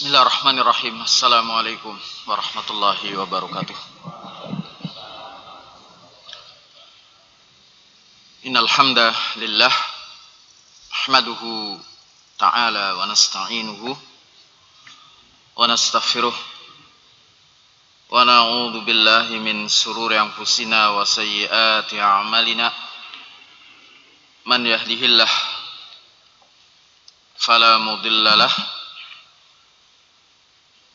Bismillahirrahmanirrahim. Assalamualaikum warahmatullahi wabarakatuh. Innal hamdalillah ahmaduhu ta'ala wa nasta'inuhu wa nastaghfiruh wa na'udzu billahi min sururi anfusina wa sayyiati a'malina man yahdihillah fala mudilla lahu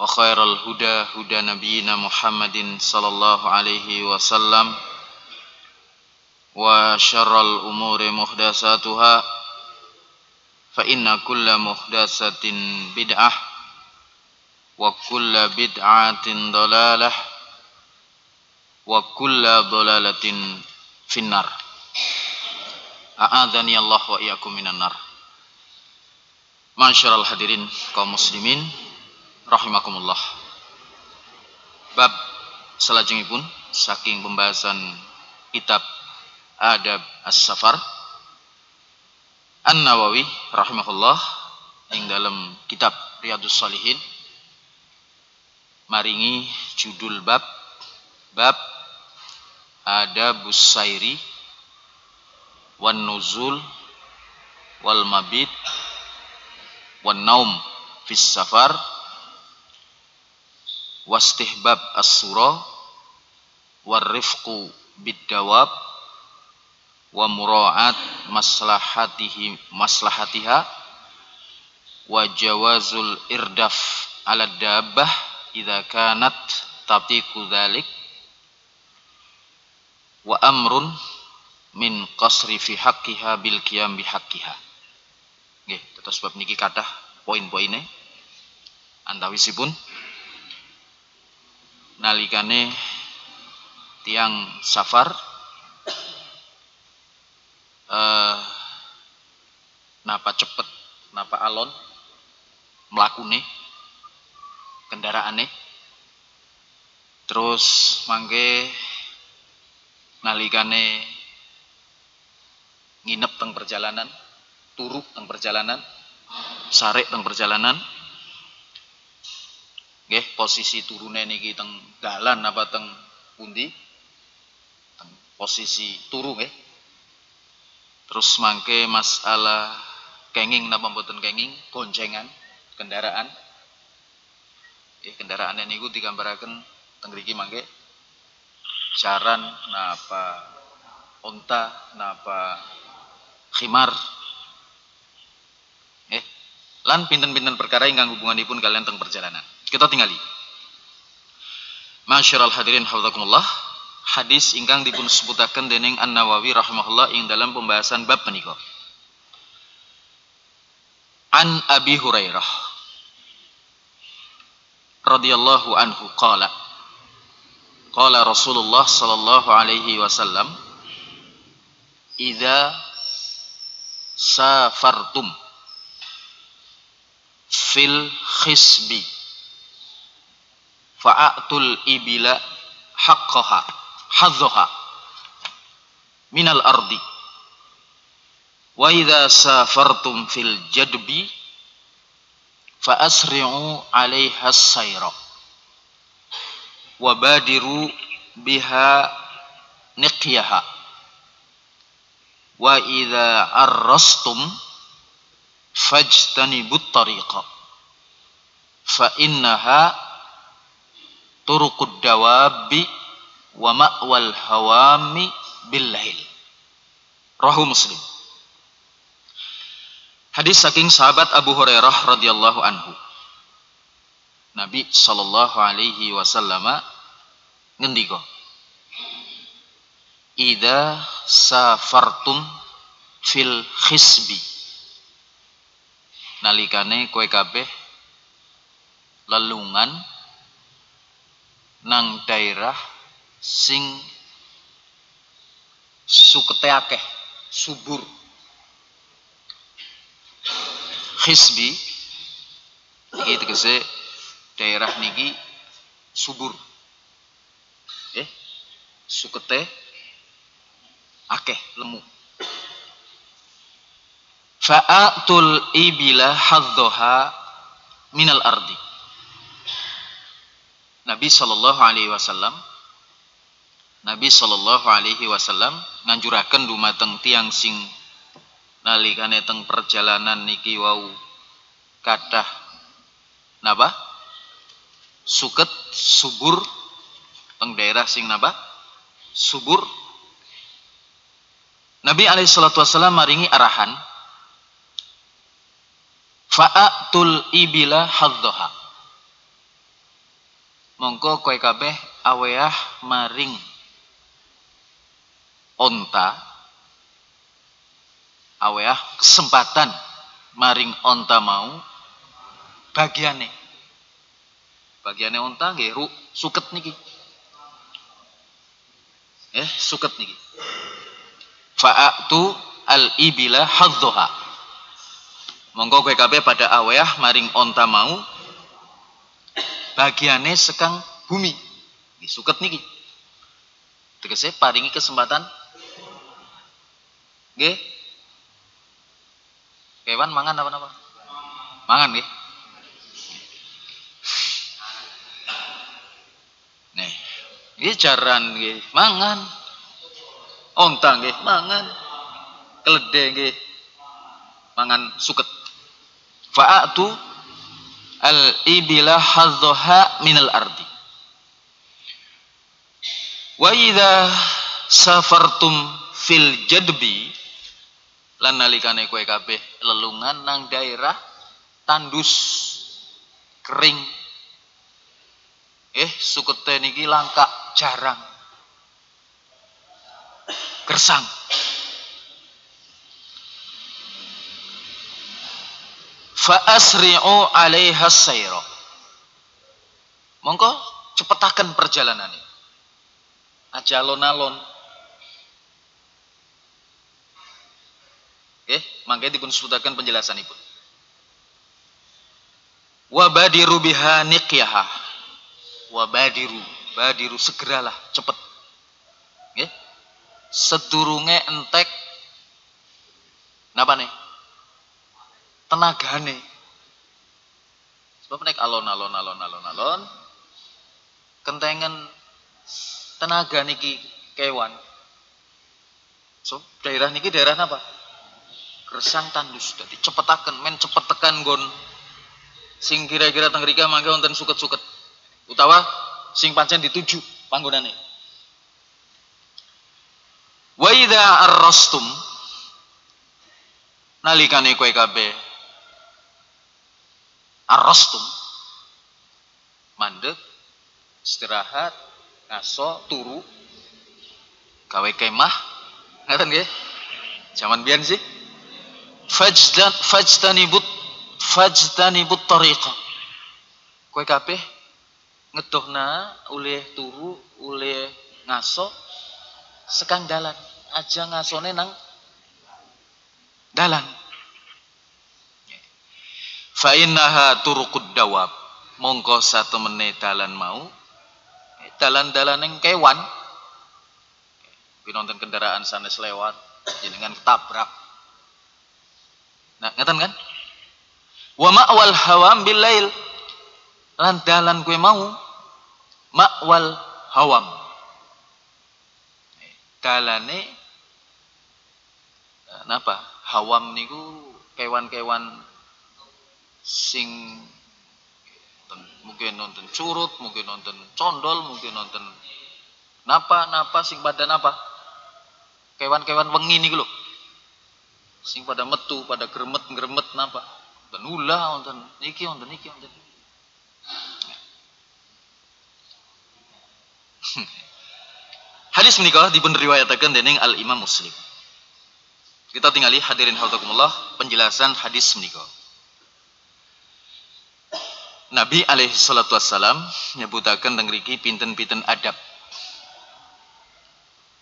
وخير الهدى هدى نبينا محمد صلى الله عليه وسلم وشر الأمور محدثاتها فإن كل محدثة بدعة وكل بدعة ضلالة وكل ضلالة في النار أعاذني الله وإياكم من النار Masyarul hadirin kaum muslimin rahimakumullah. Bab pun saking pembahasan kitab Adab As-Safar An-Nawawi rahimahullah ing dalam kitab Riyadus Salihin maringi judul bab bab Adabus Sairi wan nuzul wal mabit wan naum fis safar wastihbab as-sura warifqu bid-dawab wa mura'at maslahatihi maslahatiha wa jawazul irdaf ala dabbah idza kanat tatiku dzalik wa amrun min qasri fi haqqiha bil qiyam bi haqqiha. Nggih tetes bab niki kathah poin-poine. Antawisipun nalikane tiang safar eh, napa cepet napa alon mlakune kendaraane. Terus mangke nalikane nginep teng perjalanan turu teng perjalanan sarek teng perjalanan nggih posisi turune niki teng dalan apa teng pundi? Teng posisi turu nggih. Terus mangke masalah kenging napa mboten kenging? Goncengan kendaraan. Eh kendaraan niku digambaraken teng mriki mangke. Jaran napa onta napa khimar. Eh lan pinten-pinten perkara ingkang hubunganipun kalian teng perjalanan kita tinggali. Masyiral hadirin hafizakumullah. Hadis ingkang dipun sebutaken dening An-Nawawi rahimahullah ing dalam pembahasan bab menika. An Abi Hurairah radhiyallahu anhu qala Qala Rasulullah sallallahu alaihi wasallam Idza safartum fil khisbi fa'atul ibila haqqaha hadzaha minal ardi wa idza safartum fil jadbi fa asri'u 'alaiha as-sayra wa badiru biha niqyaha wa idza arrastum fajtanibut tariqa fa innaha turuqud dawabi wa ma'wal hawami bil lail. Rahu muslim. Hadis saking sahabat Abu Hurairah radhiyallahu anhu. Nabi sallallahu alaihi wasallam ngendika Ida safartum fil khisbi. Nalikane kowe kabeh lelungan nang daerah sing sukete akeh subur Hisbi iki tegese daerah niki subur. Eh, sukete akeh lemu. Fa'atul ibila haddoha minal ardi. Nabi sallallahu alaihi wasallam. Nabi sallallahu alaihi wasallam nganjuraken dumateng tiang sing nalikane teng perjalanan niki wau kathah napa? Suket subur teng daerah sing napa? Subur. Nabi alaihi salatu wasallam maringi arahan fa'atul ibila haddaha mongko kowe kabeh aweyah maring onta. Aweh kesempatan maring onta mau bagiane. Bagiane onta nggih suket niki. Eh suket niki. Fa'atu al ibila hadzoha monggo kowe kabeh pada aweh maring onta mau bagiane sekang bumi suket niki tegese paringi kesempatan nggih Kewan mangan apa-apa? Mangan nggih. Nih, ini jaran nggih, mangan. Onta nggih, mangan. Keledai nggih. Mangan suket. Fa'atu al-ibila hadzaha minal ardi. Wa idza safartum fil jadbi lan nalikane kowe kabeh lelungan nang daerah tandus kering. Eh sukete niki langka jarang. Gersang fa asri'u 'alaiha sayra mongko cepetaken perjalanan aja alon-alon Oke, mangke dipun sebutaken penjelasan ibu. Wa badiru biha niqyaha. Wa badiru, badiru segeralah, cepet. Nggih. Sedurunge entek napa nih? Tenagane. Sebab nek alon-alon alon-alon alon kentengan tenaga niki kewan. So, daerah niki daerah apa? resang tandus dadi cepetaken men cepet tekan gon sing kira-kira teng rika mangke wonten suket-suket utawa sing pancen dituju panggonane wa idza arrastum nalikane kowe kabeh arrastum. Mandek istirahat ngaso turu. Gawe kemah ngaten nggih? Zaman biyen sih. Fajdan fajtanibut fajtanibut tariqa. Kowe kabeh ngedohna oleh turu oleh ngaso sekang dalan aja ngasone nang dalan fa innaha turuqud dawab. Mongko satemene dalan mau. Dalan-dalan yang kewan. Nonton kendaraan sanes lewat jenengan ketabrak. Nah ngeten kan? Wa ma'wal hawam bil lail. Lan dalan kue mau ma'wal hawam dalane eh, napa? Hawam niku kewan-kewan sing mungkin nonton curut, mungkin nonton condol, mungkin nonton napa napa sing pada napa kewan-kewan wengi niku lho sing pada metu pada gremet napa dan ulah wonten niki wonten niki wonten Hadis menikah dipun riwayataken dening Al Imam Muslim. Kita tinggali hadirin hautakumullah penjelasan hadis menikah. Nabi alaihi salatu wassalam nyebutaken teng mriki pinten-pinten adab.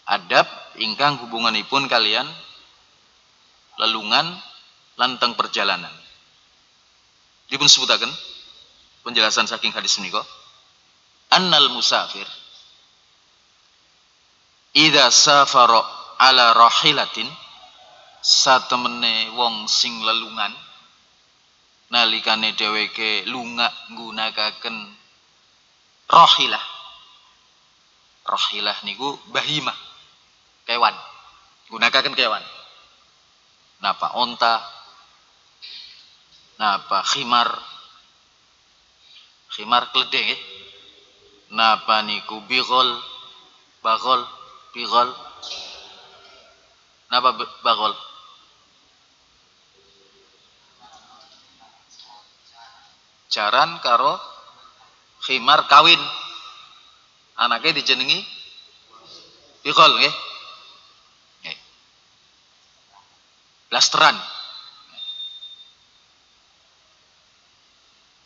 Adab ingkang hubunganipun kalian lelungan lantang perjalanan. Dipun sebutaken penjelasan saking hadis menika. Annal musafir Ida safara ala rahilatin satemene wong sing lelungan nalikane dheweke lunga nggunakaken rahilah rahilah niku bahimah. Kewan. Gunakaken kewan. Napa onta. Napa khimar. Khimar kledeng eh? napa niku bigol. Bagol. Bigol. Napa bagol jaran karo khimar kawin. Anaknya dijenengi bigol nggih. Blasteran.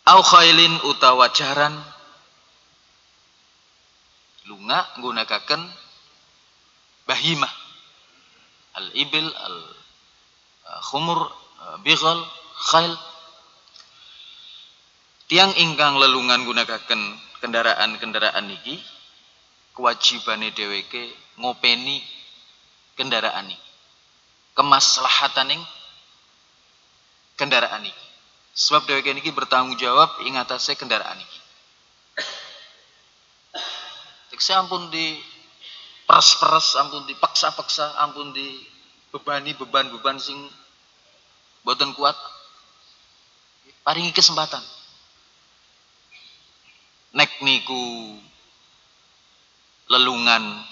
Au khailin utawa jaran. Lunga nggunakaken bahimah. Al ibil al khumur uh, bighal khail tiang ingkang lelungan gunakaken kendaraan-kendaraan niki kewajibane dheweke ngopeni kendaraan niki kemaslahataning kendaraan niki sebab dheweke niki bertanggung jawab ing atase kendaraan niki Tekse ampun di peres-peres ampun dipaksa-paksa ampun di bebani beban-beban sing boten kuat. Paringi kesempatan nek niku lelungan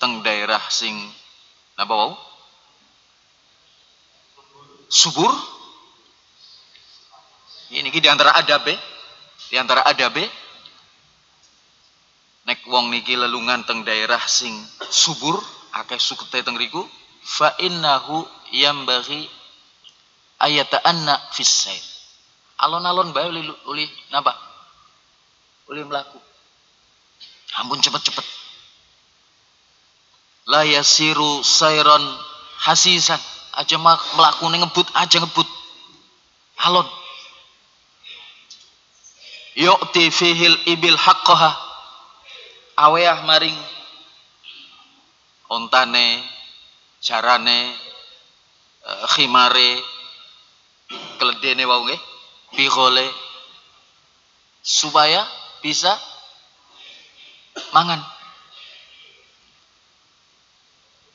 teng daerah sing napa wau? Subur? Ini di antara adabe di antara adabe nek wong niki lelungan teng daerah sing subur akeh sukete teng riku fa innahu yambaghi ayata'anna fis sair. Alon-alon bae uli napa uli melaku. Ampun cepet-cepet. La yasiru sayron hasisan. Aja melaku ngebut aja ngebut. Alon. Yu'ti fihil ibil haqqaha. Aweyah maring ontane jarane uh, khimare keledene wau nggih bihole supaya bisa mangan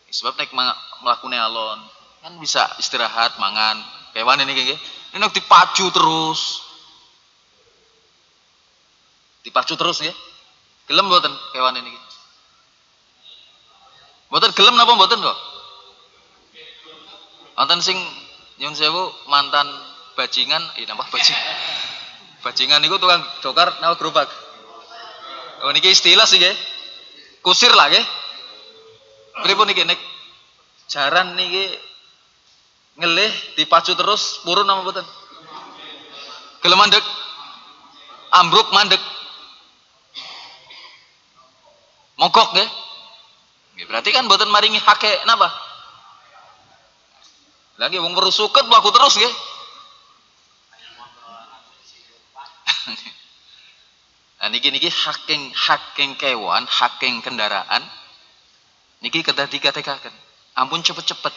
sebab naik melakukan alon kan bisa istirahat mangan kewan ini nggih ini dipacu terus dipacu terus nggih Gelem mboten kewan ini? Mboten gelem napa mboten kok? Wonten sing nyun sewu mantan bajingan, iya napa bajingan? Bajingan niku tukang dokar napa gerobak. Oh niki istilah sih nggih. Kusir lah nggih. Pripun niki nek jaran niki ngelih dipacu terus purun napa mboten? Gelem mandek. Ambruk mandek. Mogok nggih. Berarti kan mboten maringi hake napa? Lagi wong merusuket mlaku terus nggih. Nah niki niki haking haking kewan, haking kendaraan. Niki kedah dikatakan, ampun cepet-cepet,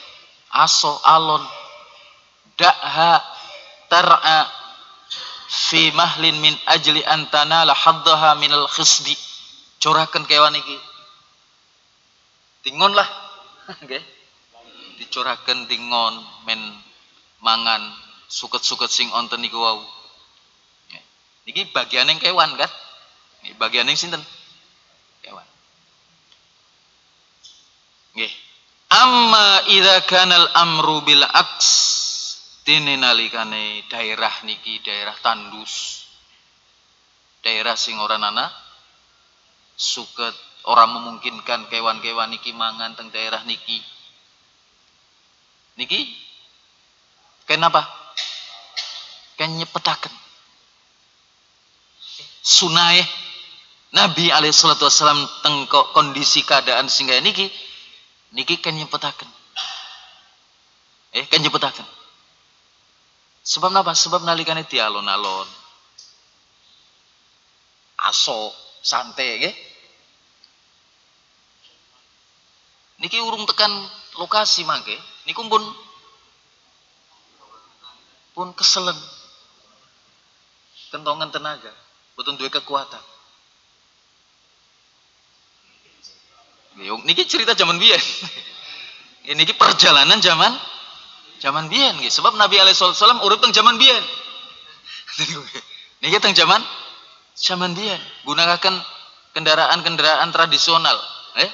aso alon, dakha tar'a fi mahlin min ajli antana la haddaha minal khisdi. Corakan kewan niki. Tingon lah. Okay. Dicorakan tingon men mangan suket-suket sing onten niku wau. Niki bagian yang kewan kan? Ini bagian yang sinten? Kewan. Nggih. Amma idza kana al-amru bil aks dene nalikane daerah niki daerah tandus. Daerah sing ora nana suket orang memungkinkan kewan-kewan niki mangan teng daerah niki. Niki kenapa? Kan. Sunai Nabi alaihi salatu wasallam teng kondisi keadaan sehingga niki niki kan nyepetaken. Eh kan nyepetaken. Sebab apa? Sebab nalikane dialon-alon. Aso, santai nggih. Niki urung tekan lokasi mangke, niku pun pun keselen. Kentongan tenaga, betul duwe kekuatan. Niki cerita zaman biyen. Niki perjalanan zaman zaman biyen. Sebab Nabi alaihi wasallam urip teng zaman biyen. Niki teng zaman zaman biyen gunakan kendaraan-kendaraan tradisional, eh?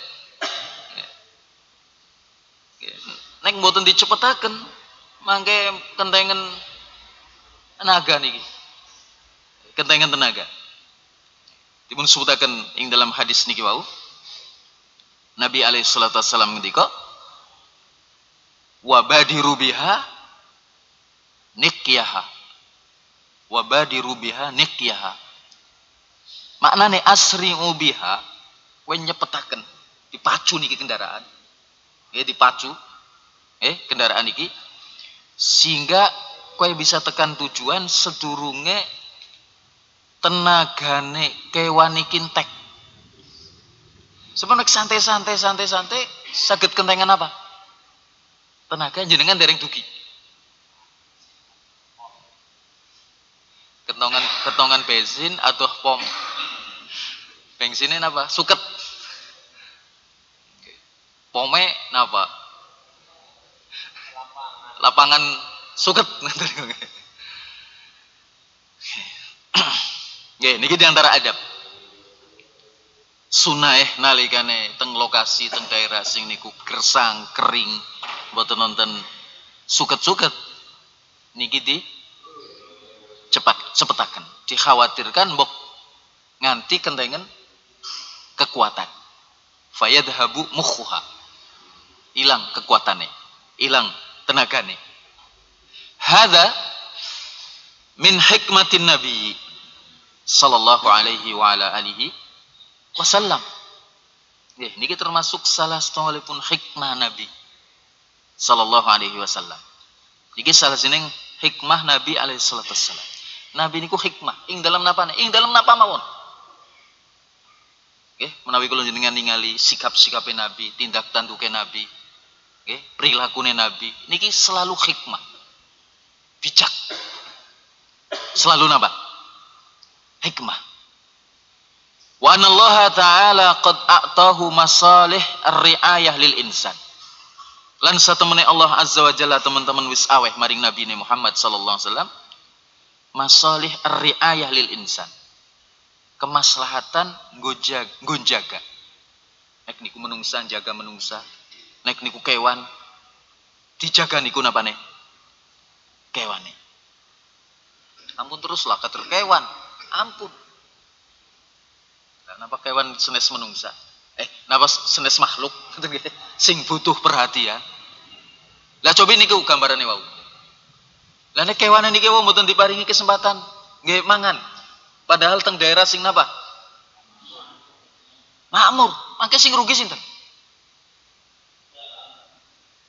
Nek mboten dicepetaken mangke kentengen tenaga niki. Kentengen tenaga. Dipun sebutaken ing dalam hadis niki wau. Nabi alaihi salatu wasallam ngendika wa badiru biha nikyaha wa badiru biha nikyaha maknane asri ubiha kowe nyepetaken dipacu niki kendaraan ya dipacu eh kendaraan niki sehingga kowe bisa tekan tujuan sedurunge tenagane kewan iki entek Sebenarnya santai-santai santai-santai sakit kentengan apa? Tenaga jenengan dereng dugi. Ketongan ketongan bensin atau pom. Bensinnya apa? Suket. Pome napa? Lapangan suket. Nggih, niki di antara adab. Sunah nalikane teng lokasi teng daerah sing niku gersang kering mboten nonton suket-suket. Niki di cepat cepetaken. Dikhawatirkan mbok nganti kentengen kekuatan. Fayadhabu mukhuha. Hilang kekuatannya hilang tenagane. Hadza min hikmatin nabi sallallahu alaihi wa ala alihi wasallam. Ya, ini termasuk salah satu hikmah Nabi sallallahu alaihi wasallam. Ini salah sini hikmah Nabi alaihi salatu wasallam. Nabi niku hikmah ing dalam napa ing dalam napa mawon. Nggih, menawi kula jenengan ningali sikap-sikape Nabi, tindak tanduke Nabi, nggih, perilakune Nabi, niki selalu hikmah. Bijak. Selalu napa? Hikmah. Wa anallaha ta'ala qad a'tahu masalih ar-ri'ayah lil insan. Lan satemene Allah Azza wa Jalla teman-teman wis aweh maring Nabi Muhammad sallallahu alaihi wasallam masalih ar-ri'ayah lil insan. Kemaslahatan gonjaga. Nek niku menungsa jaga menungsa. Nek niku kewan dijaga niku napane? Kewane. Ampun teruslah kater kewan. Ampun Napa kewan senes menungsa? Eh, napa senes makhluk sing butuh perhatian. Lah coba niku gambarane wau. Lah nek kewan niki wau mboten diparingi kesempatan nggih mangan. Padahal teng daerah sing napa? Makmur, mangke sing rugi sinten?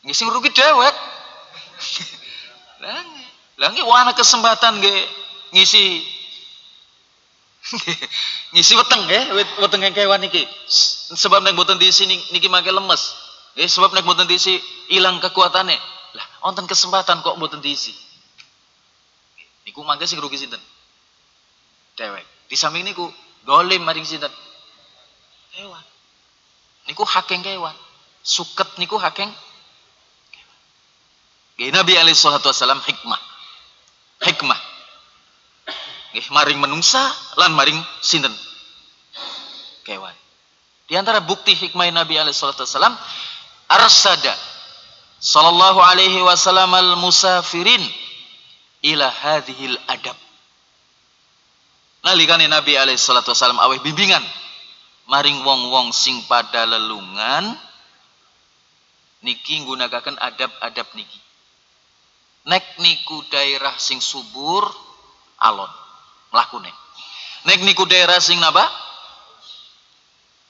Nggih sing rugi dewek. Lah lah nggih ana kesempatan nggih ngisi ngisi weteng nggih, weteng kewan niki. Sebab nek mboten diisi niki mangke lemes. Sebab nek mboten diisi ilang kekuatane. Lah, wonten kesempatan kok mboten diisi. Niku mangke sing rugi sinten? Dewek. Di samping niku dolim maring sinten? Kewan. Niku hakeng kewan. Suket niku hakeng Nabi alaihi salatu wasallam hikmah. Hikmah. Nggih maring menungsa lan maring sinten? Kewan. Di antara bukti hikmah Nabi alaihi salatu wasallam arsada sallallahu alaihi wasallam al musafirin ila hadhil adab. Nalikane Nabi alaihi salatu wasallam aweh bimbingan maring wong-wong sing pada lelungan niki nggunakaken adab-adab niki nek niku daerah sing subur alon mlakune. Nek niku daerah sing napa?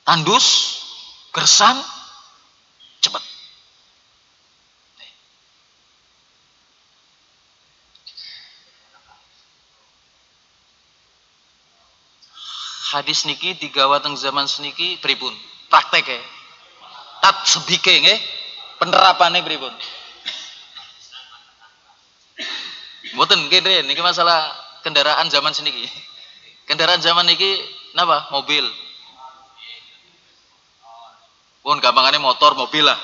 Tandus gersang cepet. Hadis niki digawa teng zaman seniki pripun? Praktek ya tat sebike nggih. Penerapannya pripun? Mboten kene niki masalah kendaraan zaman sini ki. Kendaraan zaman niki napa? Mobil. Pun gampangane motor, mobil lah.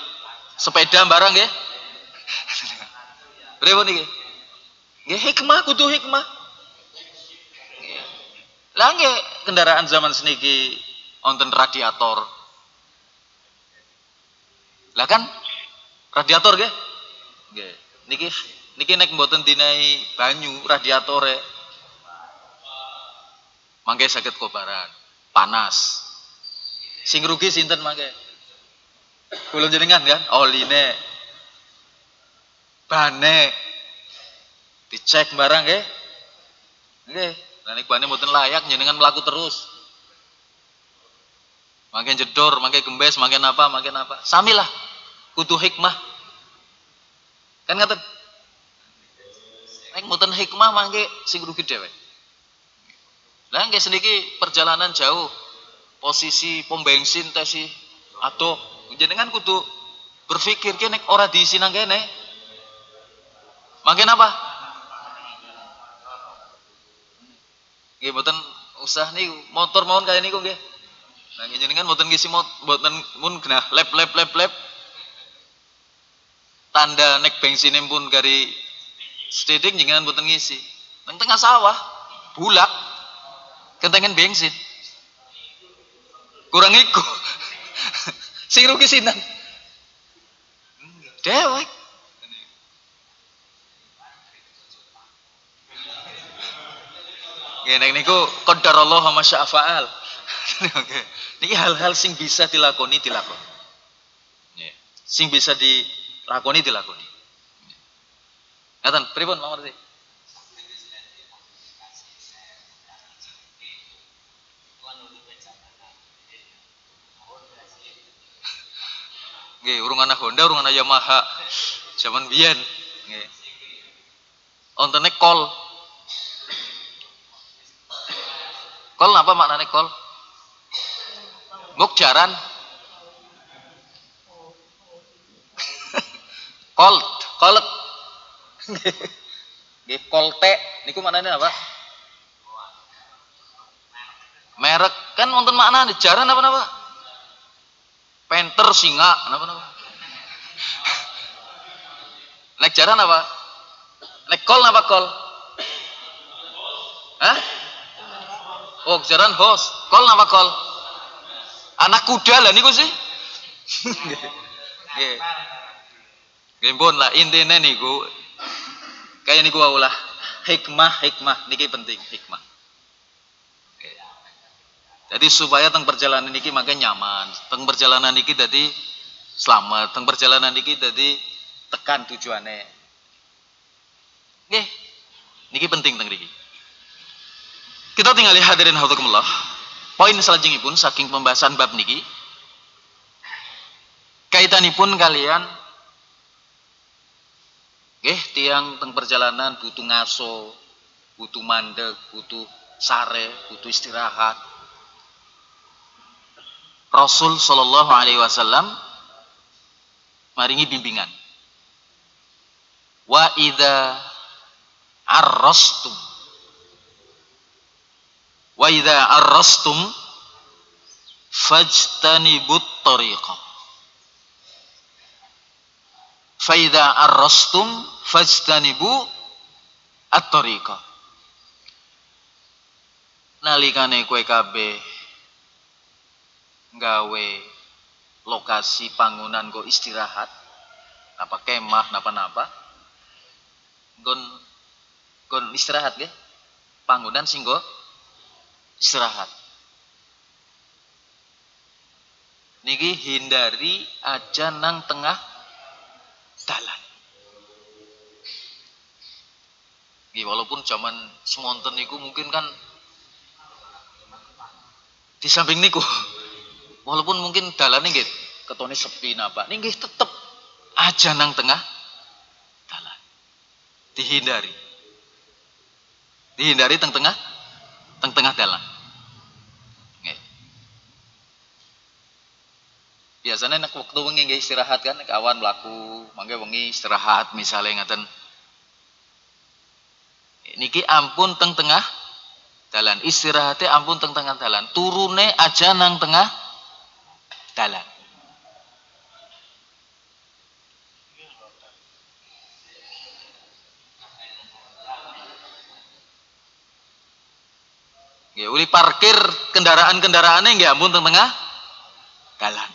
Sepeda barang nggih. Pripun niki? Nggih hikmah kudu hikmah. Lah kendaraan zaman seniki wonten radiator. Lah kan radiator nggih? Nggih. Niki niki nek mboten dinai banyu radiatore mangke sakit kobaran. Panas. Sing rugi sinten mangke? Kula jenengan kan oline. Bane. Dicek barang nggih. Nggih. Lah nek bane mboten layak jenengan melaku terus. Mangke jedor mangke gembes mangke napa mangke napa. Samilah kudu hikmah. Kan ngaten? Nek mboten hikmah mangke sing rugi dhewe. Lah nggih seniki perjalanan jauh. Posisi pom bensin tesi atau jenengan kudu berpikir ki nek ora diisi nang kene. Mangke napa? Nggih mboten usah nih motor mawon kaya niku nggih. Nah jenengan mboten ngisi mboten mun genah lep lep lep lep tanda nek bensinnya pun gari Sedidik jangan buatan ngisi. Nang tengah sawah, bulak, kentengan bensin. Kurang iku. Sing rugi sinan. Dewek. Nek niku qadarallah ma sya'fa'al. Niki hal-hal sing bisa dilakoni dilakoni. Sing bisa dilakoni dilakoni. Ngaten, pripun Pak Nggih, urung ana Honda, urung ana Yamaha. Zaman biyen. Nggih. Ontene kol. Kol apa maknane kol? Muk jaran. kol, kolet. Nggih kolte niku maknane apa? Merek kan wonten maknane jaran apa napa? Penter singa napa napa? Nek jaran apa? Nek kol apa kol? Hah? Oh, jaran hos. Kol apa kol? Anak kuda lah niku sih. Nggih. Nggih lah intine niku Kayak niku ulah hikmah hikmah niki penting hikmah. Jadi supaya teng perjalanan niki makin nyaman, teng perjalanan niki jadi selamat, teng perjalanan niki jadi tekan tujuannya. Oke, niki penting teng niki. Kita tinggal lihat hadirin hafizakumullah. Poin pun saking pembahasan bab niki kaitanipun kalian Eh, tiang teng perjalanan butuh ngaso, butuh mandek, butuh sare, butuh istirahat. Rasul Shallallahu Alaihi Wasallam maringi bimbingan. Wa ida arrastum. Wa ida arrastum fajtanibut tariqah fa ida arrastum fajtanibu at-tariqah nalikane kowe kabeh gawe lokasi bangunan go istirahat apa kemah napa-napa gon gon istirahat ge bangunan sing go istirahat. Niki hindari aja nang tengah dalan. Nggih, walaupun zaman semonten niku mungkin kan di samping niku walaupun mungkin dalane nggih ketone sepi napa nggih tetep aja nang tengah dalan. Dihindari. Dihindari teng tengah teng tengah dalan. Biasanya nek waktu wengi nggih istirahat kan kawan mlaku mangke wengi istirahat misalnya ngaten. Niki ampun teng tengah dalan. Istirahatnya ampun teng tengah dalan. Turune aja nang tengah dalan Ya, uli parkir kendaraan-kendaraannya nggak ampun teng tengah. Dalan.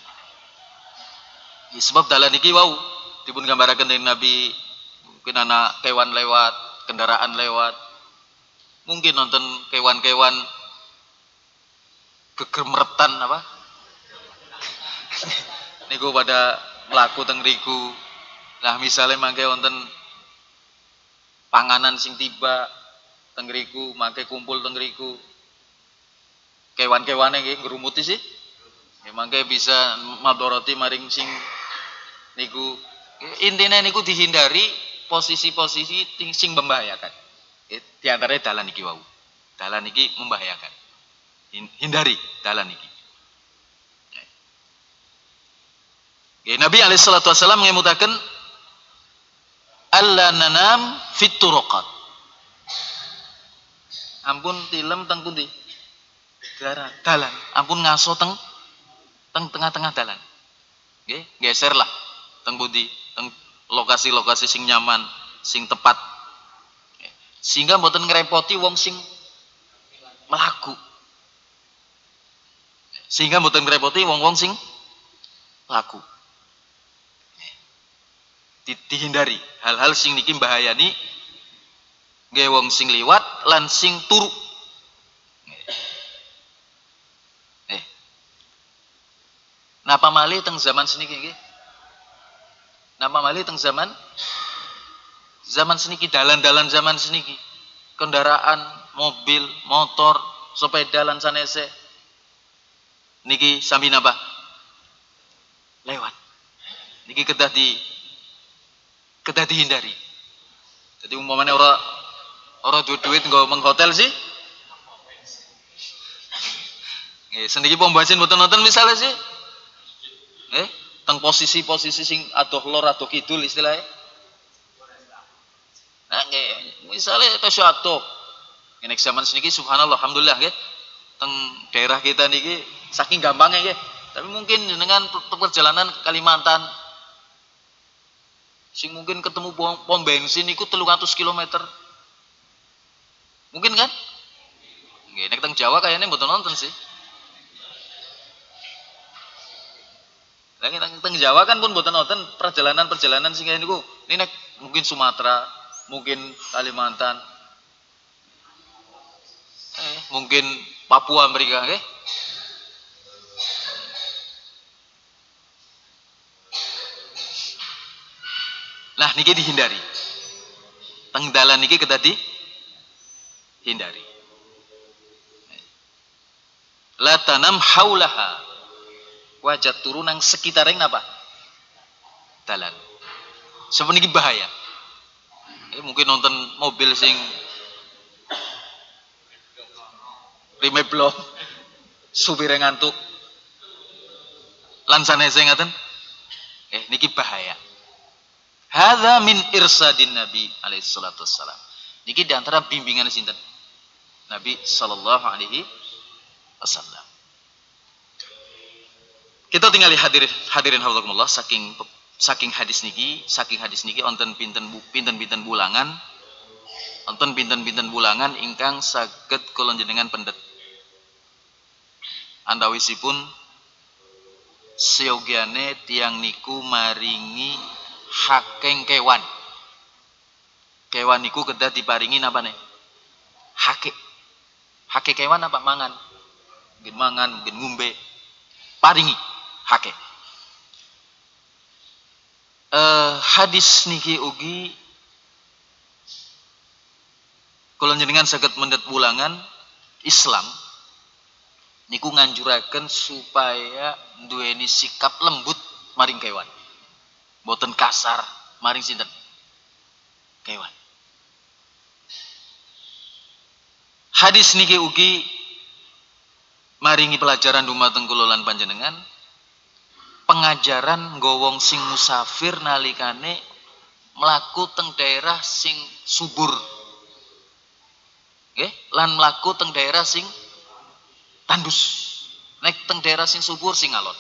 Ya, sebab dalan iki wau dipun gambaraken Nabi mungkin anak kewan lewat kendaraan lewat. Mungkin nonton kewan-kewan gegermeretan apa niku pada melaku teng riku nah misalnya mangke wonten panganan sing tiba teng riku mangke kumpul teng riku kewan-kewane nggih ngrumuti sih ya mangke bisa madoroti maring sing niku intinya niku dihindari posisi-posisi sing membahayakan. Di antaranya dalan iki wau. Dalan iki membahayakan. Hindari dalan iki. Ya, Nabi alaihi salatu wasallam ngemutaken alla nanam fit. Ampun tilem teng pundi? Dalan. Ampun ngaso teng teng tengah-tengah dalan. Nggih, geser lah teng pundi? Teng lokasi-lokasi sing nyaman, sing tepat. Sehingga mboten ngerepoti wong sing melaku. Sehingga mboten ngerepoti wong-wong sing laku. Di, dihindari hal-hal sing niki bahayani nggih wong sing liwat lan sing turu. Eh. Napa malih teng zaman seniki nggih? Nama malih teng zaman zaman seniki dalan-dalan zaman seniki. Kendaraan, mobil, motor, sepeda lan sanese. Niki sami napa? Lewat. Niki kedah di kedah dihindari. Jadi umpamanya ora ora duit duit nggak menghotel sih. Nggih, seniki pom bensin mboten nonton misalnya sih. Eh, teng posisi-posisi sing adoh lor adoh kidul istilahnya nah nggih misalnya tasyatuh ini zaman seniki subhanallah alhamdulillah nggih teng daerah kita niki saking gampangnya nggih tapi mungkin dengan perjalanan Kalimantan sing mungkin ketemu pom bensin niku 300 km mungkin kan nggih nek teng Jawa kayaknya mboten nonton sih Lah teng Jawa kan pun mboten nonton perjalanan-perjalanan sing niku ini mungkin Sumatera, mungkin Kalimantan. Eh, mungkin Papua mereka nggih. Nah niki dihindari. Teng dalan niki kita hindari. La tanam haulaha wajah turun nang yang apa? Dalan. Sebenarnya bahaya. Eh, mungkin nonton mobil sing rime blong supire ngantuk lan sanese ngaten eh niki bahaya hadza min irsadin nabi alaihi salatu wassalam. Niki di antara bimbingan sinten? Nabi sallallahu alaihi wasallam. Kita tinggali hadir hadirin hafizakumullah saking saking hadis niki, saking hadis niki onten pinten pinten-pinten bulangan onten pinten-pinten bulangan ingkang saged kula jenengan pendet. Antawisipun seyogiane tiang niku maringi hakeng kewan. Kewan niku kedah diparingi napa nih? Hake. Hake kewan apa mangan? Mungkin mangan, mungkin ngumbe. Paringi hake. Uh, hadis niki ugi kalau jenengan sakit mendet bulangan Islam niku nganjuraken supaya duweni sikap lembut maring kewan. Boten kasar. Maring sinten? Kewan. Hadis niki ugi maringi pelajaran dumateng kula panjenengan. Pengajaran gowong sing musafir nalikane melaku teng daerah sing subur. Oke, lan melaku teng daerah sing tandus. Naik teng daerah sing subur sing alon.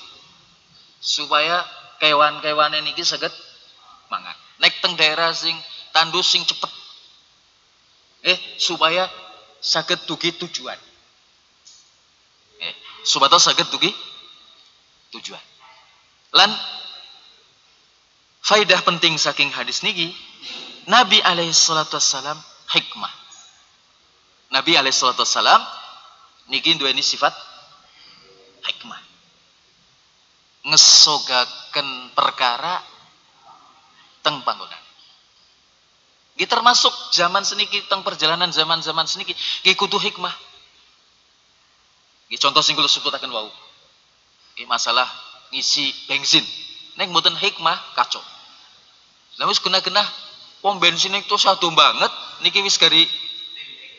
Supaya kewan-kewan niki saged mangan naik teng daerah sing tandus sing cepet eh supaya saged dugi tujuan eh supaya saged dugi tujuan Lan faidah penting saking hadis niki Nabi alaihi salatu wassalam hikmah. Nabi alaihi salatu wassalam niki duweni sifat hikmah. Ngesogaken perkara teng panggonan. Iki termasuk zaman seniki teng perjalanan zaman-zaman seniki iki kudu hikmah. Iki contoh sing kula sebutaken wau. Iki masalah ngisi bensin. Nek mboten hikmah kacau. Lah wis kena-kena pom bensin itu satu banget niki wis gari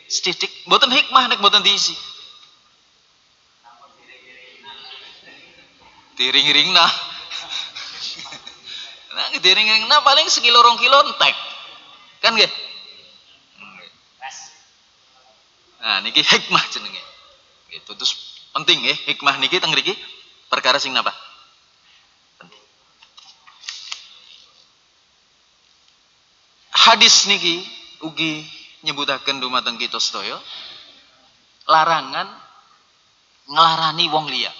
setitik mboten hikmah nek mboten diisi. Diring-iring nah. nah diring-iring nah paling sekilo rong kilo entek. Kan nggih? Nah niki hikmah jenenge. Gitu terus penting ya hikmah niki teng mriki perkara sing napa? hadis niki ugi nyebutaken dumateng kita sedaya larangan ngelarani wong liya.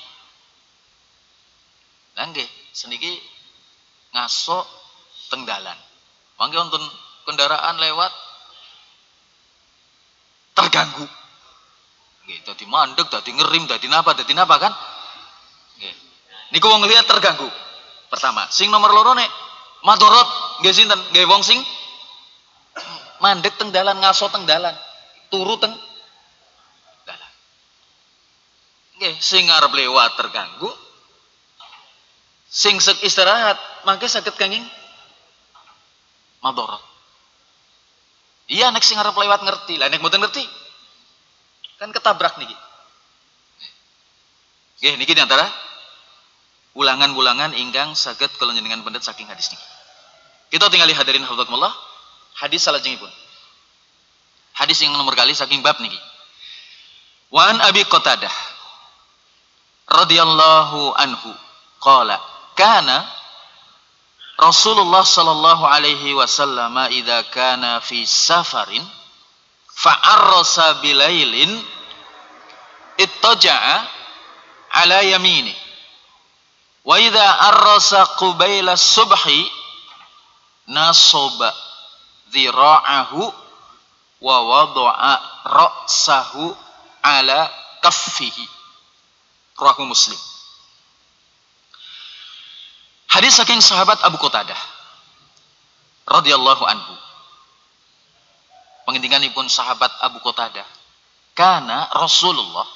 Lah nggih, seniki ngaso teng dalan. Mangke wonten kendaraan lewat terganggu. Nggih, dadi mandek, dadi ngerim, dadi napa, dadi napa kan? Nggih. Niku wong liya terganggu. Pertama, sing nomor loro nek madorot nggih sinten? Nggih wong sing mandek teng dalan ngaso teng dalan turu teng dalan nggih sing arep lewat terganggu sing sek istirahat mangke saged kenging. Madorot iya nek sing arep lewat ngerti. Lah nek mboten ngerti kan ketabrak niki. Nggih niki di antara ulangan-ulangan ingkang saged kula jenengan pendet saking hadis niki. Kita tinggali hadirin hafizakumullah hadis salajengipun. Hadis yang nomor kali saking bab niki. Wa an Abi Qatadah radhiyallahu anhu qala كان رسول الله صلى الله عليه وسلم إذا كان في سفر فعرس بليل اتجع على يمينه. وإذا عرس قبيل الصبح نصب ذراعه ووضع رأسه على كفه. رواه مسلم. Hadis saking sahabat Abu Qatadah radhiyallahu anhu. pun sahabat Abu Qatadah karena Rasulullah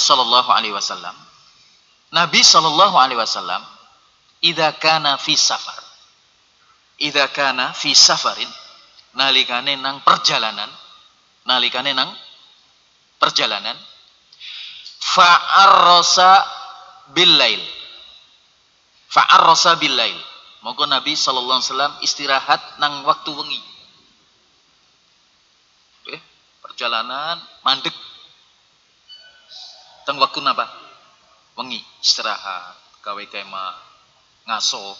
sallallahu alaihi wasallam. Nabi sallallahu alaihi wasallam idza kana fi safar. Idza kana fi safarin nalikane nang perjalanan nalikane nang perjalanan. Fa'arrasa billail fa'arrasa billail. Moga Nabi sallallahu alaihi wasallam istirahat nang waktu wengi. Eh, perjalanan mandek. Teng waktu napa? Wengi istirahat gawe kema ngaso.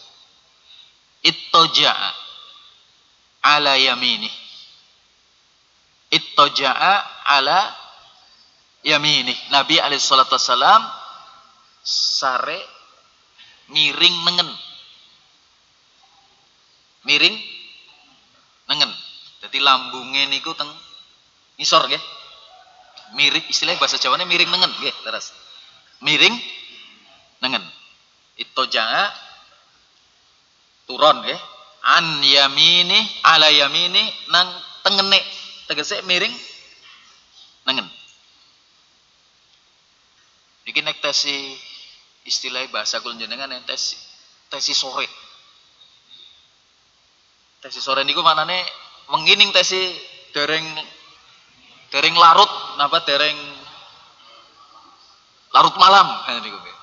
Ittaja'a ala yamini. Ittaja'a ala yamini. Nabi alaihi salatu wasalam sare miring nengen miring nengen jadi lambungnya niku teng ngisor nggih. Miring istilah bahasa Jawane miring nengen nggih terus miring nengen jangan turun ya an yamini ala yamini nang tengene. Tegese miring nengen iki nek tesi istilah bahasa kula jenengan tesi tesi sore tesi sore niku manane mengining tesi dereng dereng larut napa dereng larut malam niku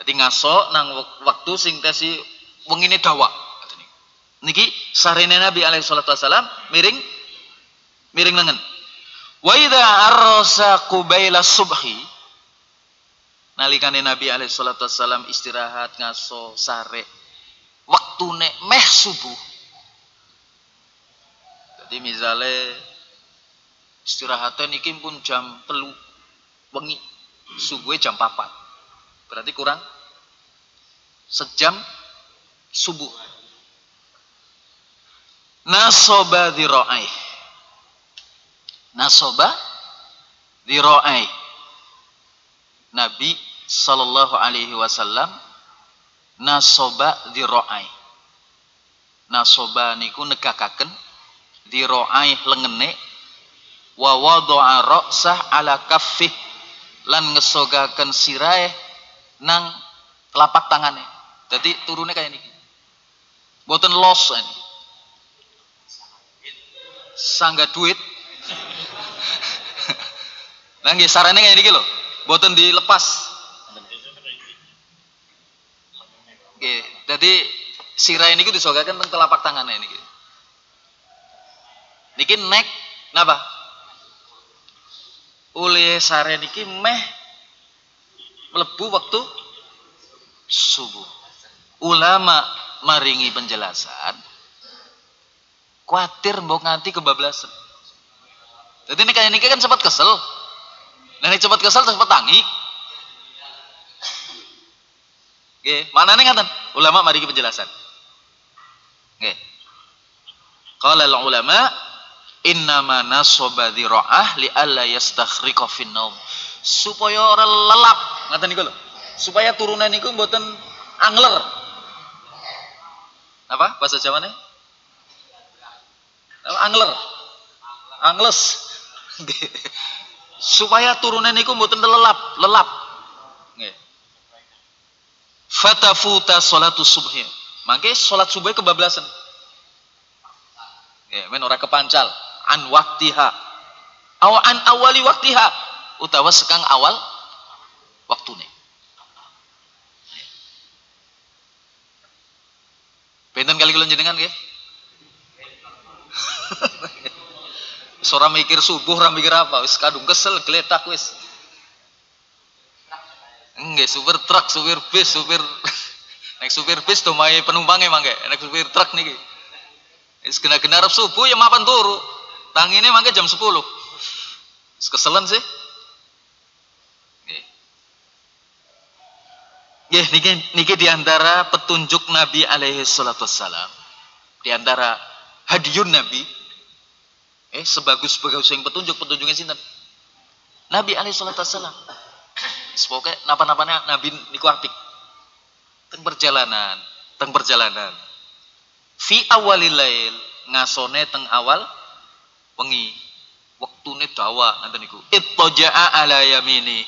jadi ngaso nang waktu sing tesi wengine dawa. Niki sarene Nabi alaihi salatu wasalam miring miring lengan. Wa idza arsa qubaila subhi nalikane Nabi alaihi salatu wasalam istirahat ngaso sare waktune meh subuh. Jadi misalnya istirahatnya niki pun jam telu wengi subuh jam papat Berarti kurang sejam subuh. Nasoba diro'ai. Nasoba diro'ai. Nabi sallallahu alaihi wasallam nasoba diro'ai. Nasoba niku negakaken diro'ai lengene wa wada'a ra'sah ala kaffih lan ngesogaken sirahe nang telapak tangannya. Jadi turunnya kayak ini. Boten los ini. Sangga duit. Nangge sarannya kayak ini loh. Boten dilepas. Oke, jadi sirah ini disogakan teng telapak tangannya ini. Niki nek napa? Oleh sare niki meh melebu waktu subuh. Ulama maringi penjelasan khawatir mbok nganti kebablasan. Jadi ini kayak ini kan sempat kesel. Ini cepat kesel sempat tangi. Oke, mana nih ngatain? Ulama maringi penjelasan. Oke. Qala ulama innama nasaba dhira'ah li alla yastakhriqa fin. Supaya orang lelap Ngaten niku lho. Supaya turunan niku mboten angler. Apa bahasa Jawane? Angler. Angles. Supaya turunan niku mboten lelap, lelap. Nggih. Fatafuta salatu subhi. Mangke salat subuh kebablasan. Ya, men ora kepancal an waktiha. Aw an awali waktiha utawa sekang awal waktu nih. Pinten kali kalian jenengan nggih? Sora mikir subuh, ora mikir apa, wis kadung kesel geletak wis. Enggak, supir truk, supir bis, supir naik supir bis tuh mai penumpangnya mangke, naik supir truk niki. Wis kena-kena subuh ya mapan turu. Tangine mangke jam 10. Wis keselen sih. Ya, niki niki di antara petunjuk Nabi alaihi salatu wassalam. Di antara hadiun Nabi. Eh, sebagus-bagus yang petunjuk, petunjuknya sinten? Nabi alaihi salatu wassalam. Semoga napa-napanya Nabi niku apik. Teng perjalanan, teng perjalanan. Fi awalil lail, ngasone teng awal wengi. Waktune dawa nanti niku. Ittaja'a ala yamini.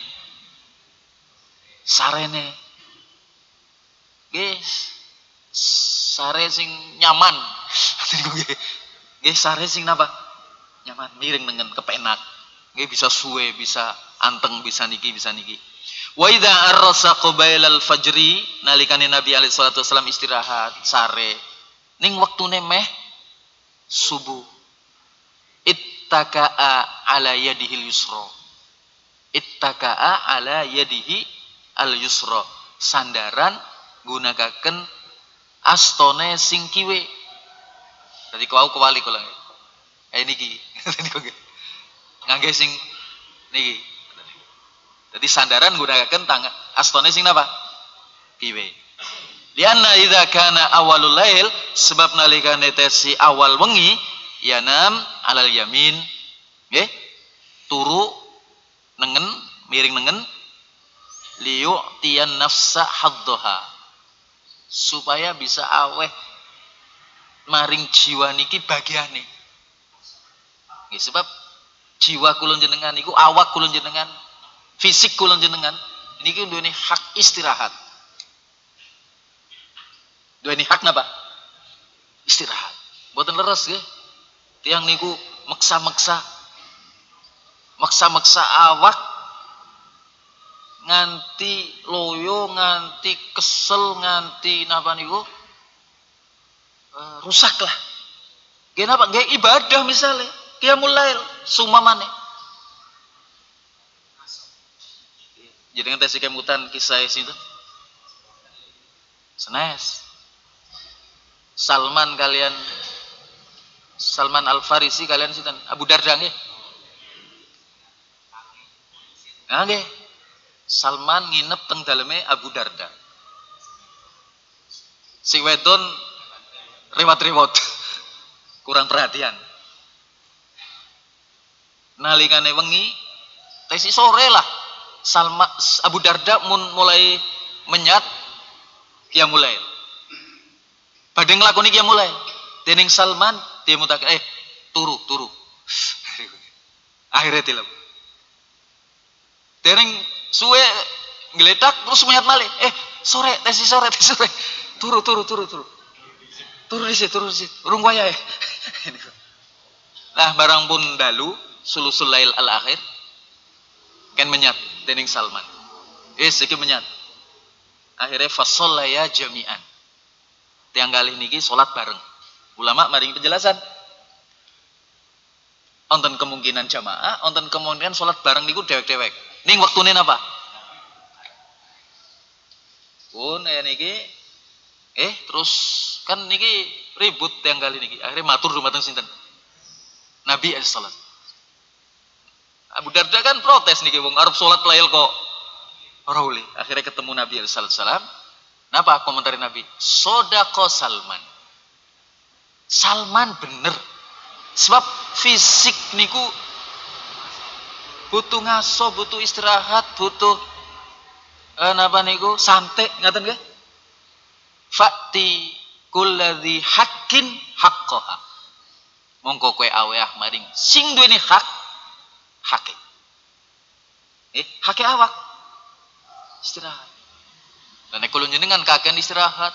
Sarene Nggih. Sare sing nyaman. Nggih, sare sing napa? Nyaman, miring dengan kepenak. Nggih bisa suwe, bisa anteng bisa niki bisa niki. Wa idza arrasa qabailal fajri nalikane nabi alaihi salatu wasallam istirahat sare. Ning wektune meh subuh. Ittaka'a ala yadihil yusra. Ittaka'a ala yadihi al yusra. Sandaran gunakaken astone sing kiwe. Dadi kau kewali kula eh niki. Ngangge sing niki. Jadi sandaran gunakan tangan astone sing napa? Kiwe lianna idza kana awalul lail sebab nalikane tesi awal wengi yanam alal yamin. Nggih? Turu nengen miring nengen. Liyu tiyan nafsa haddoha. Supaya bisa aweh maring jiwa niki bagiane nggih sebab jiwa kulon jenengan niku awak kulon jenengan fisik kulon jenengan niki duweni hak istirahat. Duweni hak napa? Istirahat. Boten leres nggih. Tiang niku meksa-meksa meksa-meksa awak nganti loyo nganti kesel nganti napa niku uh, rusak lah nggak ibadah misalnya dia mulai sumamane jadi dengan tes kemutan kisah itu senes Salman kalian Salman Al Farisi kalian sih Abu Darda nggih. Nggih. Salman nginep teng daleme Abu Darda. Si wedon rewat-rewat. Kurang perhatian. Nalikane wengi tesi sore lah. Salma Abu Darda mun mulai menyat dia mulai. Badhe nglakoni dia mulai. Dening Salman dia mutakan eh turu turu. Akhirnya tilem dereng suwe ngeledak terus melihat malih. Eh sore tesi sore tesi sore. Turu turu turu turu. Turu di sini turu di sini urung waya eh. Nah barang pun dalu sulusul lail al akhir kan menyat dening Salman eh sedikit menyat akhirnya fasolaya jami'an tiang kali niki sholat bareng Ulama maring penjelasan. Onten kemungkinan jamaah, onten kemungkinan sholat bareng niku dewek-dewek. Ning waktune napa? Pun ya niki eh terus kan niki ribut yang kali niki. Akhirnya matur dumateng sinten? Nabi salat. Abu Darda kan protes niki wong arep salat layel kok ora Akhirnya ketemu Nabi sallallahu alaihi wasallam. Napa komentar Nabi? Sodako Salman. Salman bener. Sebab fisik niku butuh ngaso, butuh istirahat, butuh eh, napa niku santai, ngaten nggih? Fakti kulladzi haqqin haqqaha. Mongko kowe aweh maring sing duweni hak hake. Eh, hake awak. Istirahat. Dan nek kula jenengan kakean istirahat,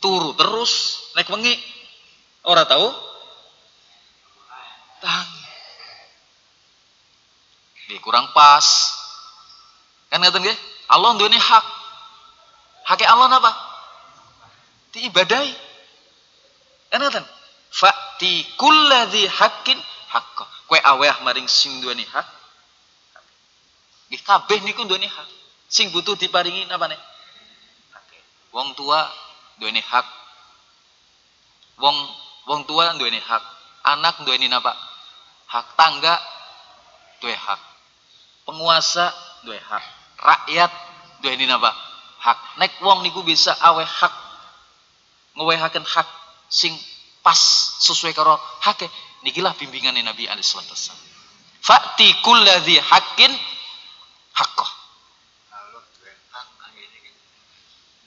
turu terus naik wengi. Ora tahu tang. Di kurang pas. Kan ngaten nggih? Allah duweni hak. Hak Allah apa diibadai kan ngaten? Fa'ti kulladzi haqqin haqqa kowe aweh maring sing duweni hak? Nggih kabeh niku duweni hak. Sing butuh diparingi nek? Wong tua duweni hak. Wong wong tua duweni hak. Anak duweni napa? Hak. Tangga duwe hak. Penguasa duwe hak. Rakyat duweni napa? Hak. Nek wong niku bisa awe hak ngewehaken hak sing pas sesuai karo hake nikilah bimbingan Nabi alaihi wasallam fa'ti kulladzi haqqin haqqah.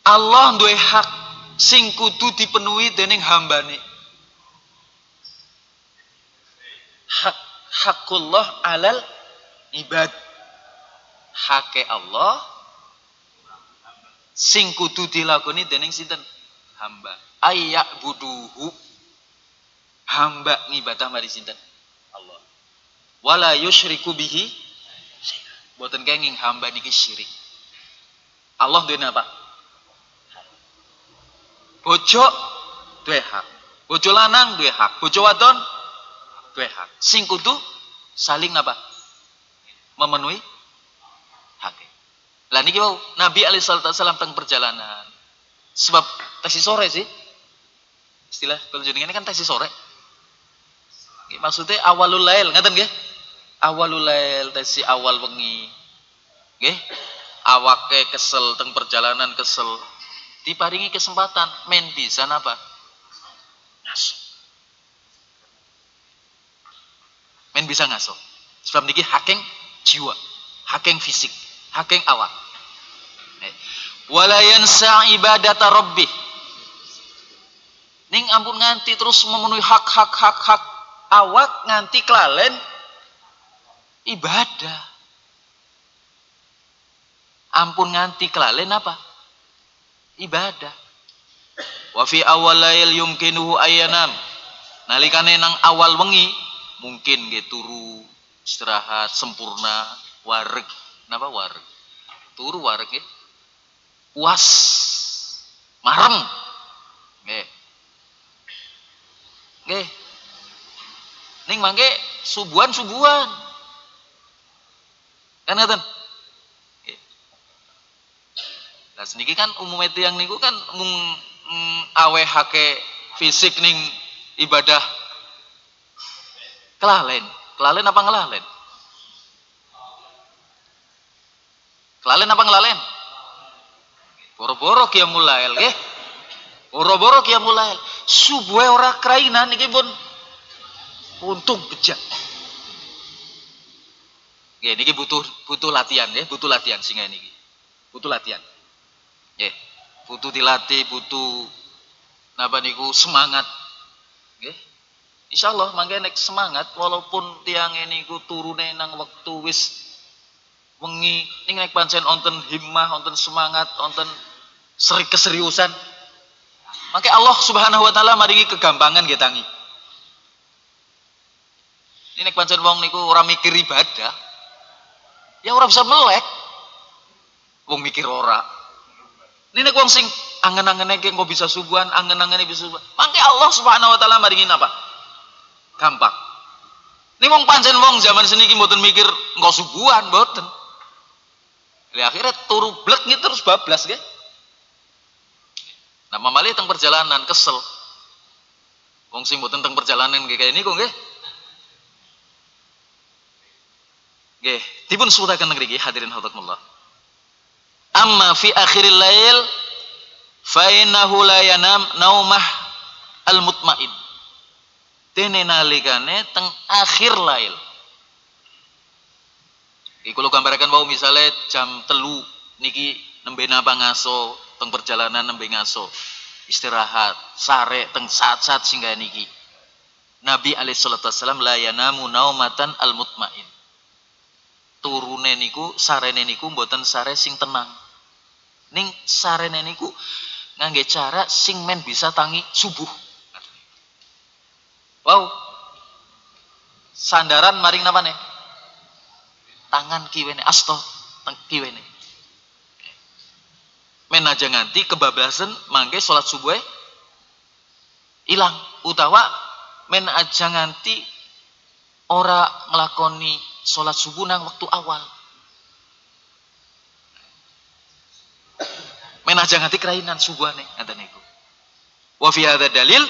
Allah duwe hak sing kudu dipenuhi dening hambane. Hak hakullah alal ibad. Hake Allah sing kudu dilakoni dening sinten? Hamba. Ayak buduhu hamba ngibadah mari sinten Allah wala yusyriku bihi Boten kenging hamba niki syirik. Allah duwe apa? Bojo duwe hak. Bojo lanang duwe hak. Bojo wadon duwe hak. Sing kudu saling apa? Memenuhi hak. Lah niki wau Nabi alaihi wasallam teng perjalanan. Sebab taksi sore sih. Istilah kalau jenengan kan taksi sore. Maksudnya awalul lail, ngaten nggih? Awalul lail tesi awal wengi. Nggih? Awake kesel teng perjalanan kesel. Diparingi kesempatan men bisa napa? Ngaso. Men bisa ngaso. Sebab niki haking jiwa, haking fisik, haking awak. Wala yansa ibadata rabbih. Ning ampun nganti terus memenuhi hak hak hak hak awak nganti kelalen ibadah. Ampun nganti kelalen apa? Ibadah. Wa fi awal lail yumkinuhu ayanam. Nalikane nang awal wengi mungkin nggih turu istirahat sempurna wareg. Napa wareg? Turu wareg nggih. Puas. Marem. Nggih. Nggih. Ning mangke subuhan-subuhan. Kan ngaten? Nah seniki kan umum yang niku kan mung mm, awe hake fisik ning ibadah kelalen. Kelalen apa ngelalen? Kelalen apa ngelalen? Boro-boro kia mulail, nggih. Boro-boro kia mulail. Subuhe ora krainan niki pun untung bejat. Nggih niki butuh butuh latihan ya, butuh latihan singa niki. Butuh latihan. Nggih. Butuh dilatih, butuh napa niku semangat. Nggih. Insyaallah mangke nek semangat walaupun tiang ini ku turune nang wektu wis wengi ning nek pancen onten himmah, onten semangat, onten seri keseriusan. Maka Allah Subhanahu wa taala maringi kegampangan nggih tangi. Ini nek pancen wong niku ora mikir ibadah, ya ora bisa melek. Wong mikir ora. Ini nek wong sing angen-angene ki engko bisa subuhan, angen-angene bisa subuhan. Mangke Allah Subhanahu wa taala maringin apa? Gampang. Ini wong pancen wong zaman seniki mboten mikir engko subuhan, mboten. Lah akhirnya turu blek gitu terus bablas nggih. Nah, mamali teng perjalanan kesel. Wong sing mboten teng perjalanan kayak niku nggih. Nggih, dipun sebutaken negeri nggih hadirin hadiratullah. Amma fi akhiril lail fa innahu la yanam naumah al mutmain. Dene nalikane teng akhir lail. Iki kula gambaraken wau misale jam telu niki nembe napa ngaso teng perjalanan nembe ngaso istirahat sare teng saat-saat singgah niki. Nabi alaihi salatu wasallam la yanamu naumatan al mutmain turune niku sarene niku mboten sare sing tenang. Ning sarene niku ngangge cara sing men bisa tangi subuh. Wow. Sandaran maring napa nih? Tangan kiwene asto kiwene. Men aja nganti kebablasan mangke salat subuh ilang utawa men aja nganti ora nglakoni sholat subuh nang waktu awal. Menaja ngati kerainan subuhane ngaten niku. Wa hadza dalil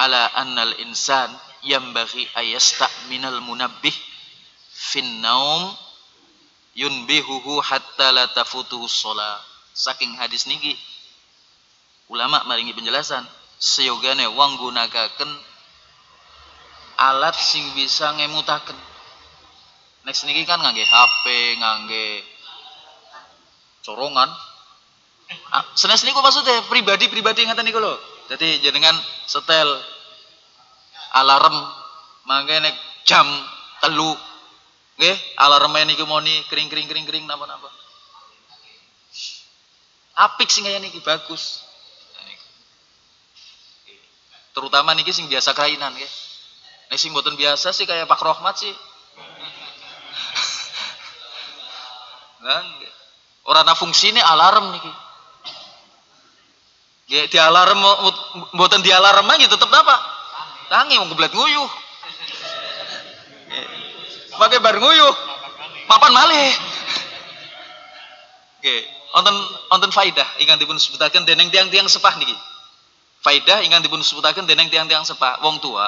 ala annal insan yambaghi ayasta minal munabbih fin naum yunbihuhu hatta la tafutuhu sholat. Saking hadis niki ulama maringi penjelasan seyogane wong gunakaken alat sing bisa ngemutaken Next niki kan ngangge HP, ngangge corongan. Ah, senes niku maksudnya pribadi-pribadi ngata niku lho. Jadi jenengan setel alarm mangke nek jam telu nggih alarmnya niku moni kering kering kering kering napa-napa. Apik sing kaya niki bagus. Terutama niki sing biasa kainan nggih. Nek sing mboten biasa sih kayak Pak Rohmat sih Lah nggih. Ora ana fungsine alarm niki. Ya di alarm mboten di alarm aja tetep apa? Tangi wong geblet nguyuh. Pakai bar nguyuh. Mapan malih. Oke, wonten wonten faidah ingkang dipun sebutaken dening tiang-tiang sepah niki. Faidah ingkang dipun sebutaken dening tiang-tiang sepah wong tua.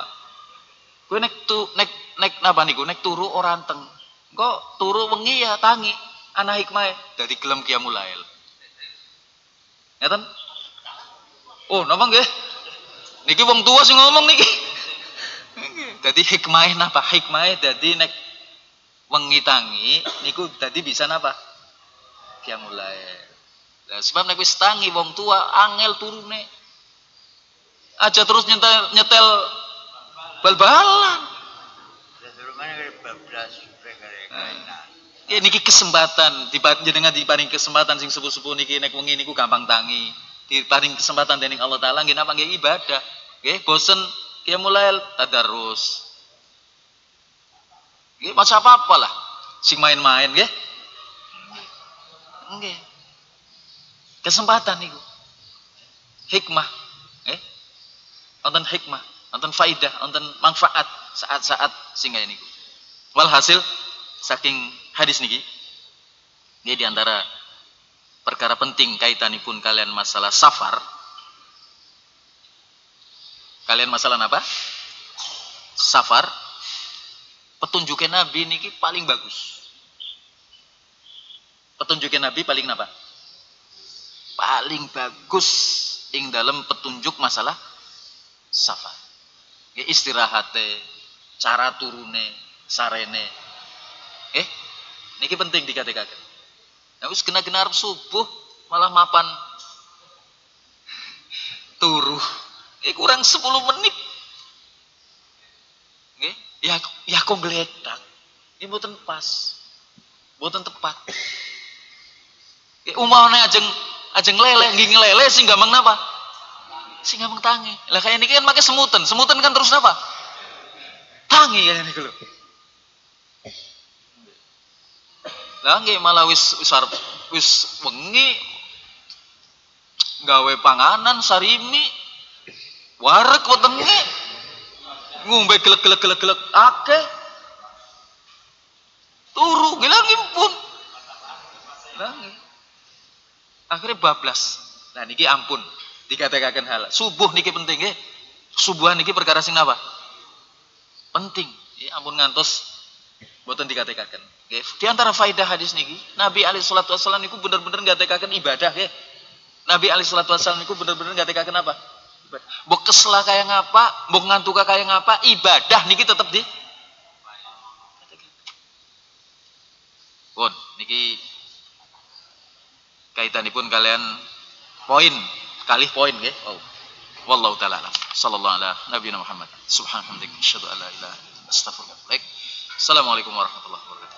Kowe nek tu nek nek napa niku nek turu ora anteng. Kok turu wengi ya tangi ana hikmah dadi gelem qiyamul lail. Ngeten? Oh, napa nggih? Niki wong tua sing ngomong niki. Dadi hikmah napa? Hikmah dadi nek wengi tangi niku dadi bisa napa? Qiyamul lail. Lah sebab nek wis tangi wong tua angel turune. Aja terus nyetel nyetel bal-balan. Ya niki kesempatan jenengan diparing kesempatan sing sepuh-sepuh niki nek wengi niku gampang tangi. Diparing kesempatan dening Allah taala nggih napa nggih ibadah. Nggih bosen ya mulai tadarus. Nggih maca apa-apa lah. Sing main-main nggih. Nggih. Kesempatan niku. Hikmah. Nggih. Wonten hikmah, wonten faidah, wonten manfaat saat-saat singgah niku. Walhasil saking hadis niki dia di antara perkara penting kaitanipun kalian masalah safar. Kalian masalah apa? Safar. Petunjuknya Nabi niki paling bagus. Petunjuknya Nabi paling apa? Paling bagus ing dalam petunjuk masalah safar. Ya istirahatnya cara turune sarene. Eh Niki penting dikatakan. Nah, kena kena subuh malah mapan turu. Eh kurang 10 menit. Nggih, ya ya kok geletak. Ini mboten pas. Mboten tepat. Umane ajeng ajeng lele nggih ngelele sing gampang napa? Sing gampang tangi. Lah kayak niki kan make semutan. Semutan kan terus napa? Tangi kayak niku lho. Lah nggih malah wis wis wis wengi. Gawe panganan sarimi. Warek wetenge ngombe gelek-gelek gelek-gelek akeh. Turu gila pun. Lah akhirnya bablas. Nah niki ampun. Dikatakan hal. Subuh niki penting nggih. Subuhan niki perkara sing apa? Penting. Ya ampun ngantos. Boten dikatakan. Okay. Di antara faidah hadis niki, Nabi alaihi salatu wasallam niku bener-bener ngatekaken ibadah nggih. Nabi alaihi salatu wasallam niku bener-bener ngatekaken apa? Ibadah. Mbok kesela kaya ngapa, mbok ngantuka kaya ngapa, ibadah niki tetep di Pun niki kaitanipun kalian poin kalih poin nggih. Oh. Wallahu taala Sallallahu ala nabiyina Muhammad. Subhanallah. Asyhadu an la ilaha illa anta astaghfiruka wa atubu Assalamualaikum warahmatullahi wabarakatuh.